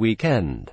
weekend.